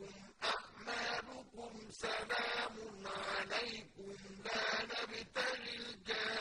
لكم أعمالكم سلام عليكم. لا نبتغي الجاهلين.